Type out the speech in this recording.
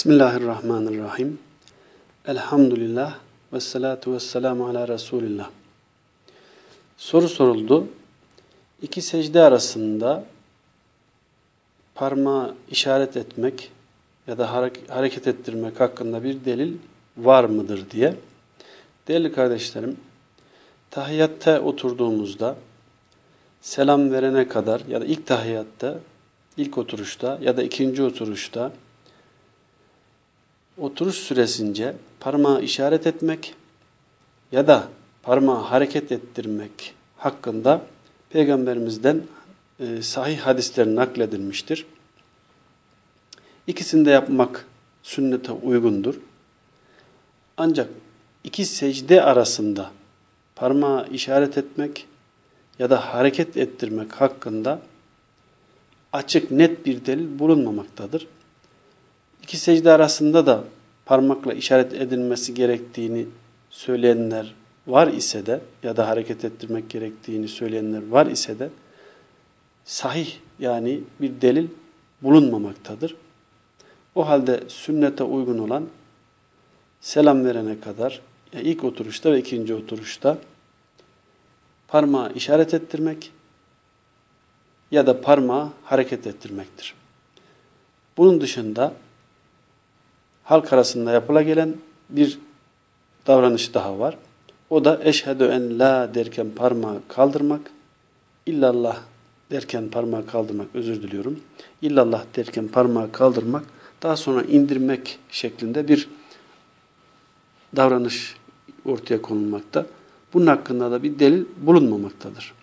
Bismillahirrahmanirrahim. Elhamdülillah ve salatu ve selamu ala Resulillah. Soru soruldu. İki secde arasında parmağı işaret etmek ya da hareket ettirmek hakkında bir delil var mıdır diye. Değerli kardeşlerim, tahiyyatta oturduğumuzda selam verene kadar ya da ilk tahiyyatta, ilk oturuşta ya da ikinci oturuşta oturuş süresince parmağı işaret etmek ya da parmağı hareket ettirmek hakkında Peygamberimizden e, sahih hadisler nakledilmiştir. İkisini de yapmak sünnete uygundur. Ancak iki secde arasında parmağı işaret etmek ya da hareket ettirmek hakkında açık net bir delil bulunmamaktadır. İki secde arasında da parmakla işaret edilmesi gerektiğini söyleyenler var ise de ya da hareket ettirmek gerektiğini söyleyenler var ise de sahih yani bir delil bulunmamaktadır. O halde sünnete uygun olan selam verene kadar ya ilk oturuşta ve ikinci oturuşta parmağı işaret ettirmek ya da parmağı hareket ettirmektir. Bunun dışında halk arasında yapıla gelen bir davranış daha var. O da eşhedü en la derken parmağı kaldırmak, illallah derken parmağı kaldırmak, özür diliyorum. İllallah derken parmağı kaldırmak, daha sonra indirmek şeklinde bir davranış ortaya konulmakta. Bunun hakkında da bir delil bulunmamaktadır.